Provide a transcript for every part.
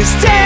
Cause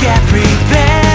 get prepared.